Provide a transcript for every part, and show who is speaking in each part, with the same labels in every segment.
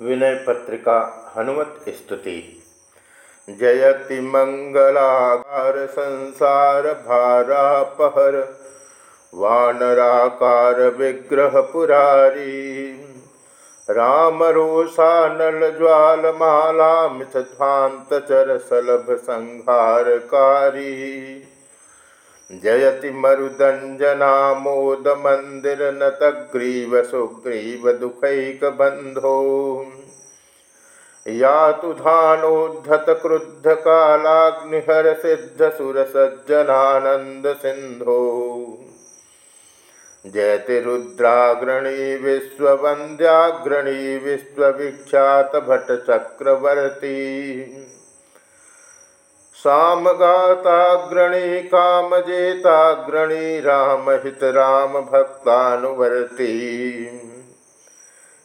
Speaker 1: विनय पत्रिका हनुमत स्तुति। जयति मंगलाकार संसार भारापहर वानराकार विग्रह पुरारी। राम रोषानल ज्वालमाला मिथध्वांत चर सलभ संहारकारी। जयति मरुदंजनामोद मंदिर नतग्रीव सुग्रीव दुखैक बंधो या तो धानोद्धत क्रुद्ध कालाग्निहर सज्जनानंद सिंधो जयति रुद्राग्रणी विश्ववंद्याग्रणी विश्वविख्यात भट्ट चक्रवर्ती सामगाताग्रणी कामजेताग्रणी रामहित राम भक्तानुवर्ती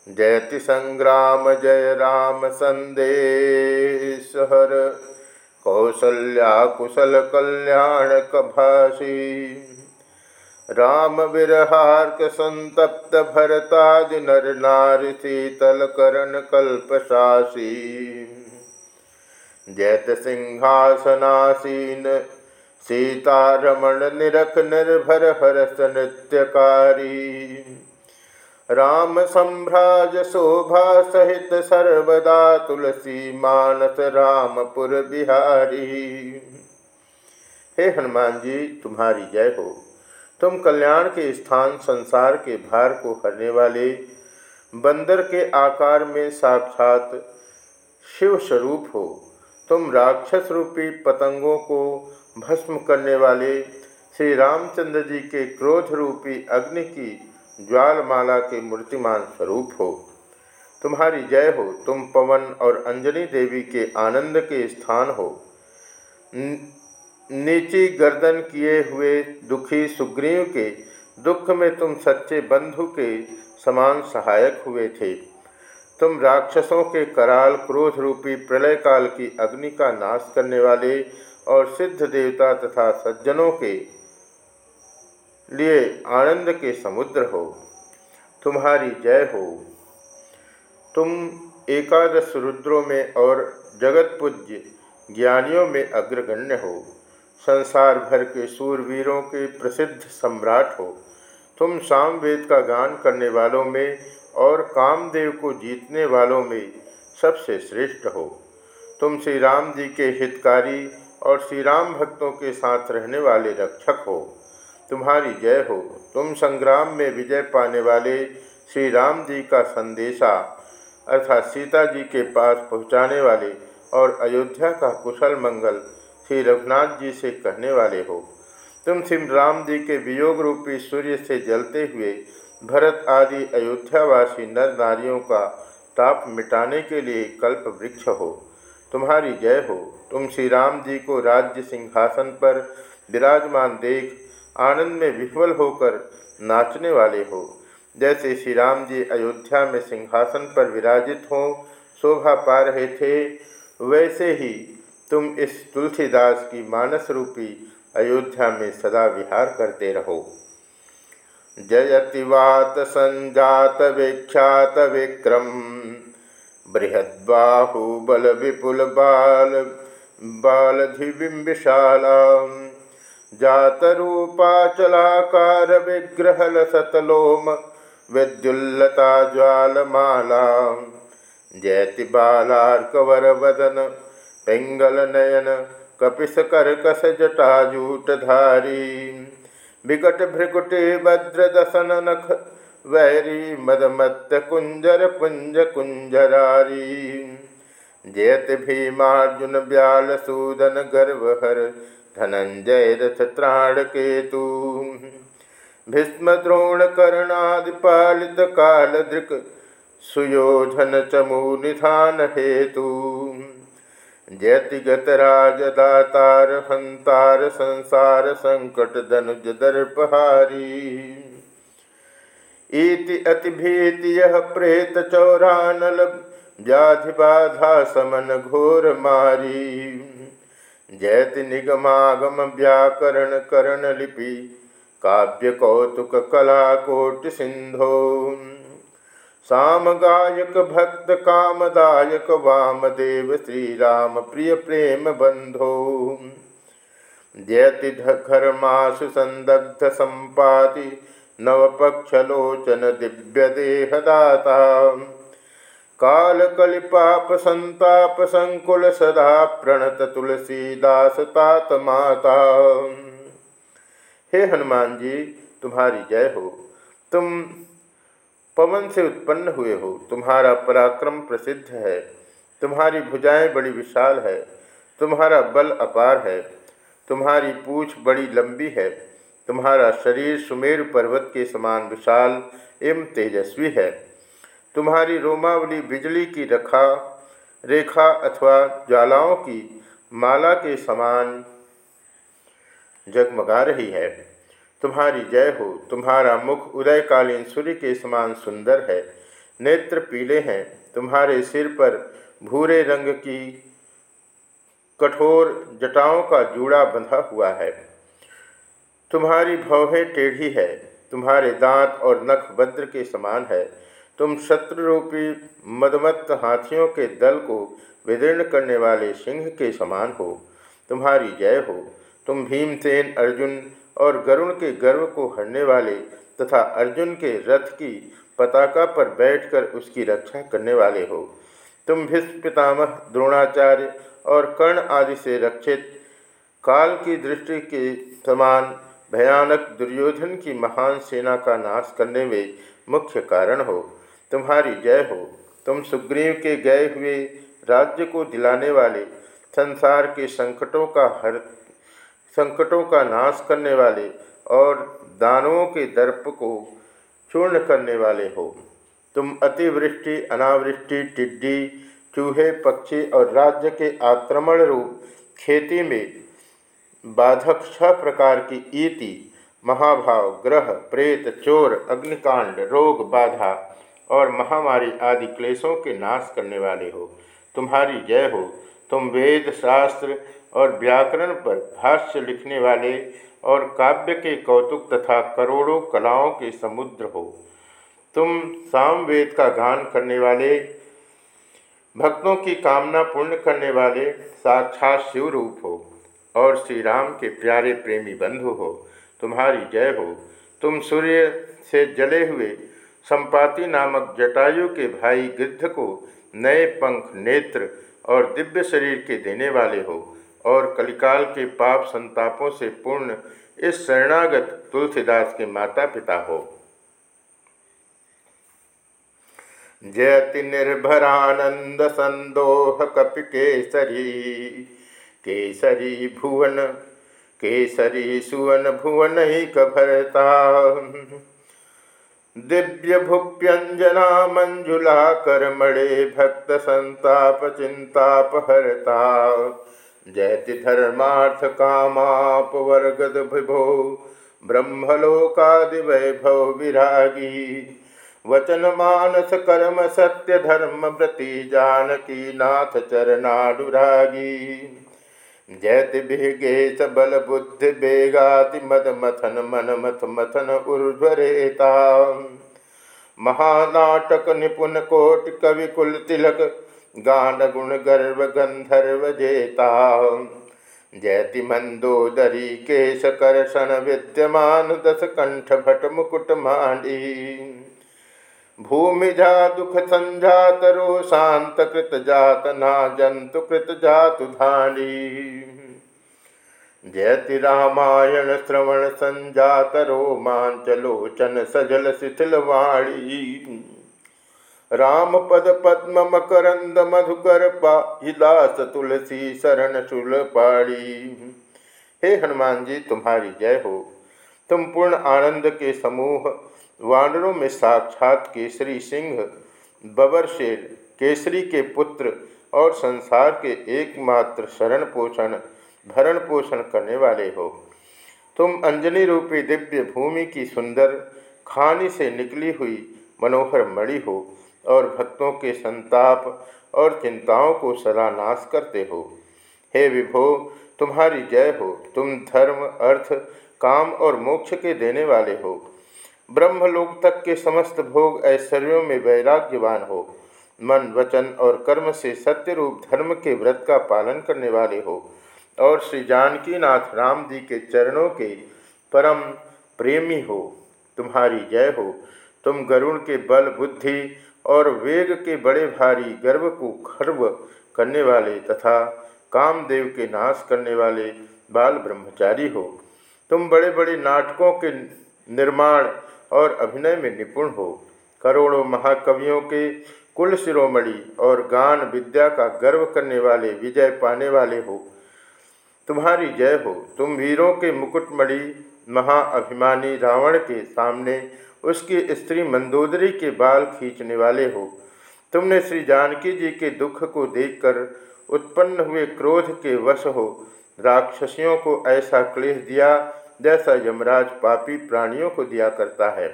Speaker 1: जयति संग्राम जय राम संदेश हर कौसल्या कुशल कल्याण कभाषी राम विरहार्क संतप्त भरतादि नर नारी शीतल करण कल्पशासी जैत सिंहासनासीन सीतारमण निरख निर्भर हरस नृत्यकारी। राम संभ्राज शोभा सहित सर्वदा तुलसी मानस रामपुर बिहारी। हे हनुमान जी, तुम्हारी जय हो। तुम कल्याण के स्थान संसार के भार को हरने वाले, बंदर के आकार में साक्षात शिव स्वरूप हो। तुम राक्षस रूपी पतंगों को भस्म करने वाले श्री रामचंद्र जी के क्रोध रूपी अग्नि की ज्वालमाला के मूर्तिमान स्वरूप हो। तुम्हारी जय हो। तुम पवन और अंजनी देवी के आनंद के स्थान हो। नीची गर्दन किए हुए दुखी सुग्रीव के दुख में तुम सच्चे बंधु के समान सहायक हुए थे। तुम राक्षसों के कराल क्रोध रूपी प्रलय काल की अग्नि का नाश करने वाले और सिद्ध देवता तथा सज्जनों के लिए आनंद के समुद्र हो। तुम्हारी जय हो। तुम एकादश रुद्रों में और जगत पूज्य ज्ञानियों में अग्रगण्य हो। संसार भर के सूरवीरों के प्रसिद्ध सम्राट हो। तुम सामवेद का गान करने वालों में और कामदेव को जीतने वालों में सबसे श्रेष्ठ हो। तुम श्री राम जी के हितकारी और श्री राम भक्तों के साथ रहने वाले रक्षक हो। तुम्हारी जय हो। तुम संग्राम में विजय पाने वाले श्री राम जी का संदेशा अर्थात सीता जी के पास पहुँचाने वाले और अयोध्या का कुशल मंगल श्री रघुनाथ जी से कहने वाले हो। तुम श्री राम जी के वियोग रूपी सूर्य से जलते हुए भरत आदि अयोध्यावासी नर नारियों का ताप मिटाने के लिए कल्प वृक्ष हो। तुम्हारी जय हो। तुम श्री राम जी को राज्य सिंहासन पर विराजमान देख आनंद में विह्वल होकर नाचने वाले हो। जैसे श्री राम जी अयोध्या में सिंहासन पर विराजित हों, शोभा पा रहे थे, वैसे ही तुम इस तुलसीदास की मानस रूपी अयोध्या में सदा विहार करते रहो। जयति वात संजात विख्यात विक्रम बृहद्बाहुबल विपुल बाल बालधिबिंबिशाला जातरूपाचलाकार विग्रहल सतलोम, विद्युल्लता ज्वालमाला, जयति बालार्कवर वदन, पिंगल नयन कपिस कर्कस जटाजूटधारी विकट भ्रिकुटे भद्रदसन नख वैरी मदमत्त कुंजर पुंज कुंजरारी। जयत भीमार्जुन ब्याल सूदन गर्वहर धनंजय रथ त्राण केतु। भीष्म द्रोण कर्णादिपालित काल दृक सुयोधन चमू निधान हेतु। जयति गतराज दातार हंतार, संसार संकट, धनुज दर्पहारी इति अतिभीति यह प्रेत चौरानल, व्याधि बाधा समन घोर मारी। जयति निगमागम व्याकरण करण लिपि, काव्य कौतुक कला कोटि सिंधो। साम गायक भक्त, कामदायक वामदेव श्री राम प्रिय प्रेम बंधो। जयति घरमाशु संदग्ध संपाति नवपक्षलोचन दिव्य देहदाता। काल कलिपाप संताप, संकुल सदा प्रणत तुलसीदास, तात माता। हे हनुमान जी, तुम्हारी जय हो। तुम पवन से उत्पन्न हुए हो। तुम्हारा पराक्रम प्रसिद्ध है। तुम्हारी भुजाएँ बड़ी विशाल है। तुम्हारा बल अपार है। तुम्हारी पूछ बड़ी लंबी है। तुम्हारा शरीर सुमेर पर्वत के समान विशाल एवं तेजस्वी है। तुम्हारी रोमावली बिजली की रखा, रेखा अथवा ज्वालाओं की माला के समान जगमगा रही है। तुम्हारी जय हो। तुम्हारा मुख उदयकालीन सूर्य के समान सुंदर है। नेत्र पीले हैं। तुम्हारे सिर पर भूरे रंग की कठोर जटाओं का जूड़ा बंधा हुआ है। तुम्हारी भौहें टेढ़ी है। तुम्हारे दांत और नख वज्र के समान है। तुम शत्रुरूपी मदमत्त हाथियों के दल को विदीर्ण करने वाले सिंह के समान हो। तुम्हारी जय हो। तुम भीमसेन अर्जुन और गरुण के गर्व को हरने वाले तथा अर्जुन के रथ की पताका पर बैठकर उसकी रक्षा करने वाले हो। तुम भीष्म पितामह द्रोणाचार्य और कर्ण आदि से रक्षित, काल की दृष्टि के समान भयानक दुर्योधन की महान सेना का नाश करने में मुख्य कारण हो। तुम्हारी जय हो। तुम सुग्रीव के गए हुए राज्य को दिलाने वाले संसार के संकटों का हर संकटों का नाश करने वाले और दानवों के दर्प को चूर्ण करने वाले हो। तुम अतिवृष्टि, अनावृष्टि, टिड्डी, चूहे, पक्षी और राज्य के आक्रमण रूप खेती में बाधक छह प्रकार की ईति, महाभाव, ग्रह, प्रेत, चोर, अग्निकांड, रोग, बाधा और महामारी आदि क्लेशों के नाश करने वाले हो। तुम्हारी जय हो। तुम वेद शास्त्र और व्याकरण पर भाष्य लिखने वाले और काव्य के कौतुक तथा करोड़ों कलाओं के समुद्र हो। तुम सामवेद का गान करने वाले, भक्तों की कामना पूर्ण करने वाले साक्षात शिव रूप हो और श्री राम के प्यारे प्रेमी बंधु हो। तुम्हारी जय हो। तुम सूर्य से जले हुए संपाति नामक जटायु के भाई गिद्ध को नए पंख, नेत्र और दिव्य शरीर के देने वाले हो। और कलिकाल के पाप संतापों से पूर्ण इस शरणागत तुलसीदास के माता पिता हो। जयति निर्भरानंद संदोह कपि केसरी केसरी भुवन, केसरी सुवन भुवन ही कभरता। दिव्य भुप्यंजना मंजुला करमणे भक्त संताप चिंतापहरता जयति धर्मार्थ कामाप वर्गद विभो ब्रह्मलोकादि वैभव विरागी वचन मानस कर्म सत्य धर्म व्रति जानकी नाथ चरणाडुरागी जयति भिगे बल बुद्धि बेगाति मद मथन मन मथ मथन ऊर्ध्वरेता महानाटक निपुण कोट कवि कुल तिलक गान गुण गर्व गंधर्व जेता। जयति मंदोदरी केश कर्षण विद्यमान दस कंठ भट मुकुट मांडी। भूमिजा दुख संजात रो शांत कृत जात ना जंतु कृत जातु धानी जयति रामायण श्रवण संजात रोमांचलोचन सजल शिथिल वाणी। राम पद पद्म मकरंद मधुकर पादास तुलसी शरण शुल पाड़ी। हे हनुमान जी, तुम्हारी जय हो। तुम पूर्ण आनंद के समूह, वानरों में साक्षात केसरी सिंह, बबर शेर, केसरी के पुत्र और संसार के एकमात्र शरण पोषण, भरण पोषण करने वाले हो। तुम अंजनी रूपी दिव्य भूमि की सुंदर, खानी से निकली हुई, मनोहर मणि हो। और भक्तों के संताप और चिंताओं को सदा नाश करते हो। हे विभो, तुम्हारी जय हो। तुम धर्म, अर्थ, काम और मोक्ष के देने वाले हो। ब्रह्मलोक तक के समस्त भोग ऐश्वर्यों में वैराग्यवान हो। मन, वचन और कर्म से सत्य रूप धर्म के व्रत का पालन करने वाले हो। और श्री जानकी नाथ राम जी के चरणों के परम प्रेमी हो। तुम्हारी जय हो। तुम गरुण के बल, बुद्धि और वेग के बड़े भारी गर्व को खर्व करने वाले तथा कामदेव के नाश करने वाले बाल ब्रह्मचारी हो। तुम बड़े बड़े नाटकों के निर्माण और अभिनय में निपुण हो। करोड़ों महाकवियों के कुल शिरोमणि और गान विद्या का गर्व करने वाले विजय पाने वाले हो। तुम्हारी जय हो। तुम वीरों के मुकुटमणि महाअभिमानी रावण के सामने उसकी स्त्री मंदोदरी के बाल खींचने वाले हो। तुमने श्री जानकी जी के दुख को देखकर उत्पन्न हुए क्रोध के वश हो। राक्षसियों को ऐसा क्लेश दिया जैसा यमराज पापी प्राणियों को दिया करता है।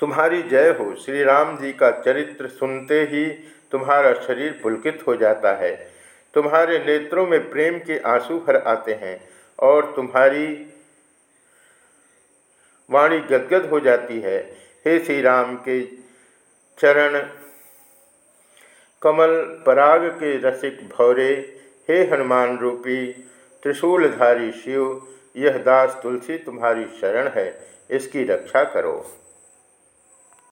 Speaker 1: तुम्हारी जय हो। श्री राम जी का चरित्र सुनते ही तुम्हारा शरीर पुलकित हो जाता है। तुम्हारे नेत्रों में प्रेम के आँसू भर आते हैं और तुम्हारी वाणी गदगद हो जाती है। हे श्री राम के चरण, कमल पराग के रसिक भौरे, हे हनुमान रूपी त्रिशूलधारी शिव, यह दास तुलसी तुम्हारी शरण है, इसकी रक्षा करो।